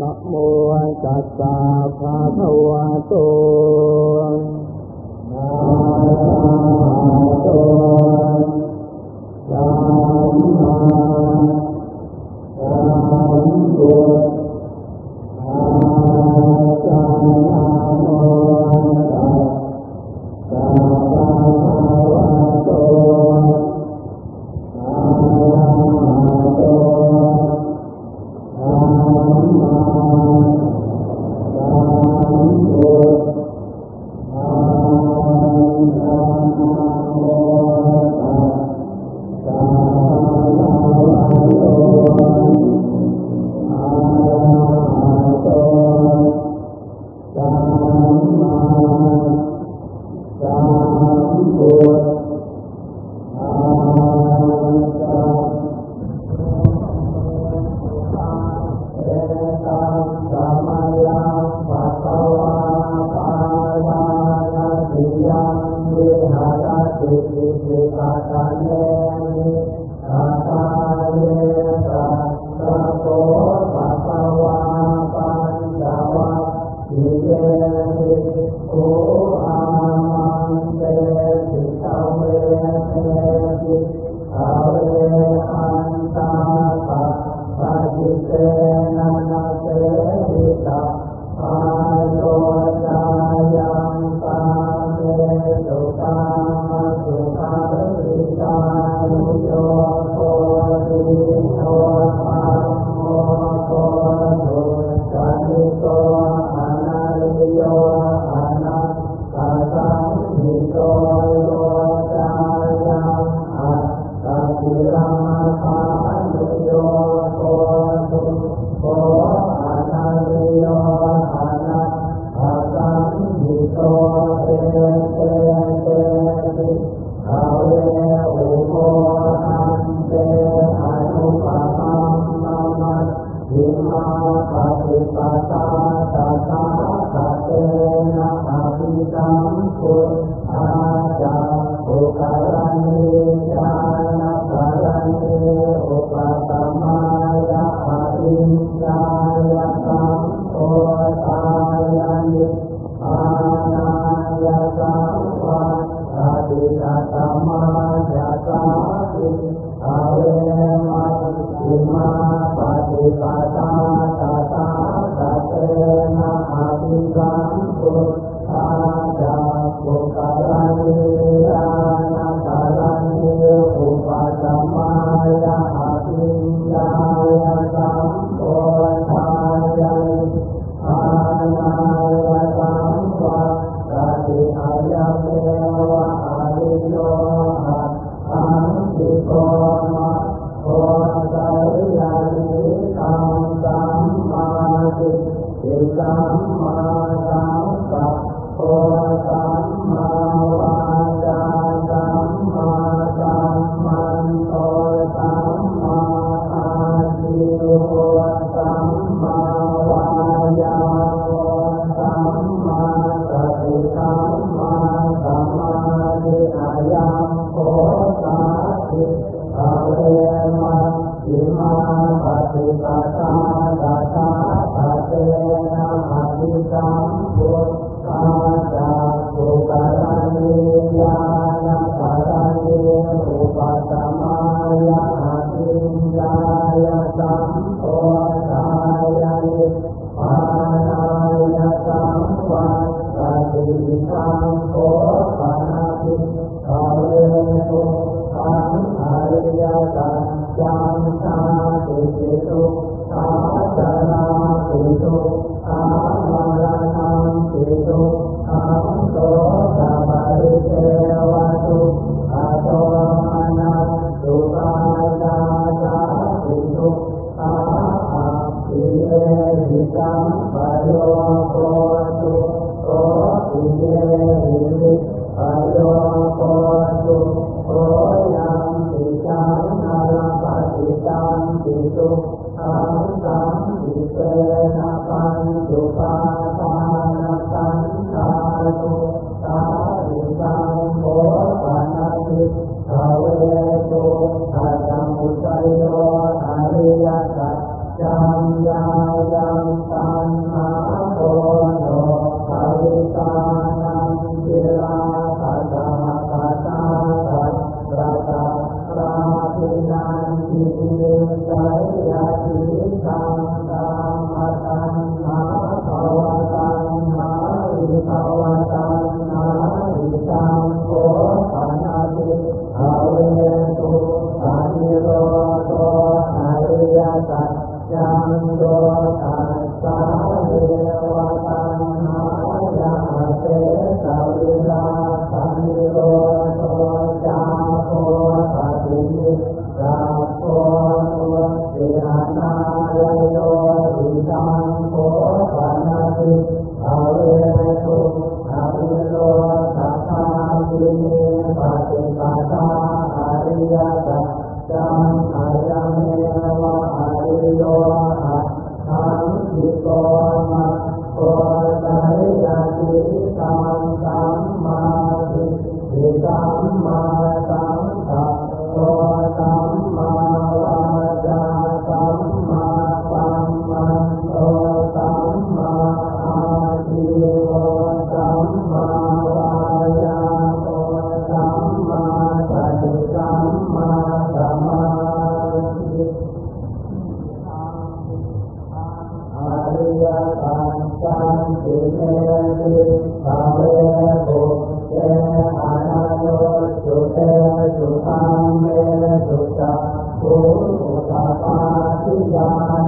นะโมตัสสะภะคะวะโตนะโมตัสสะสัมมาสัมพุทธัสสะนะโตัส สัตตาสิยา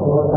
โสต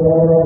Lord.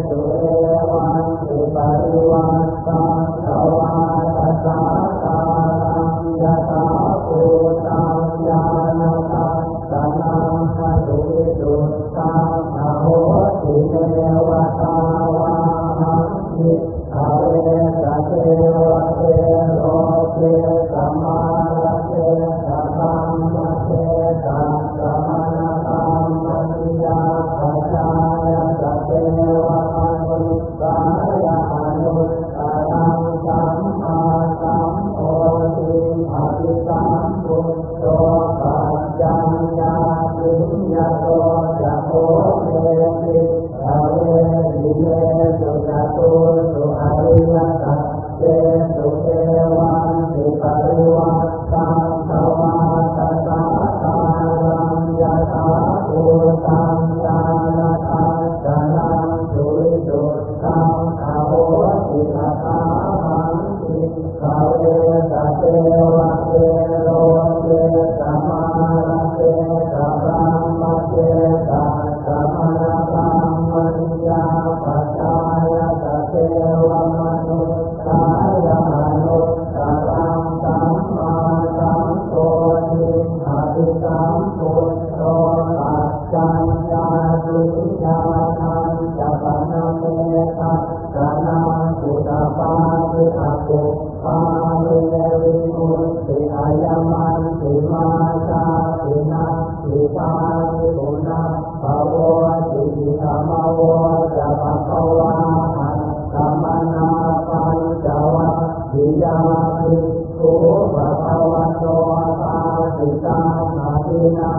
ธิตั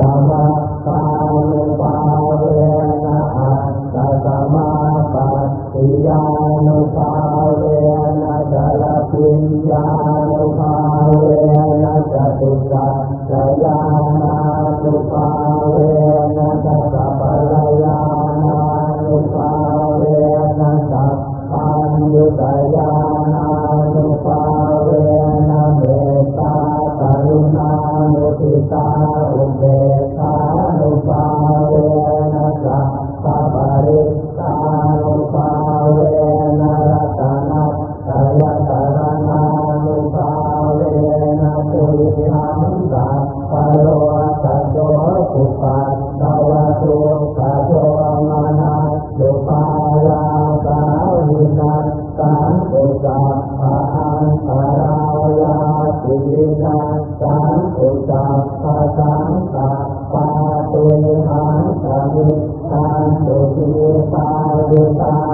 กิตวัต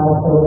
ಮಾಡುತ್ತೇವೆ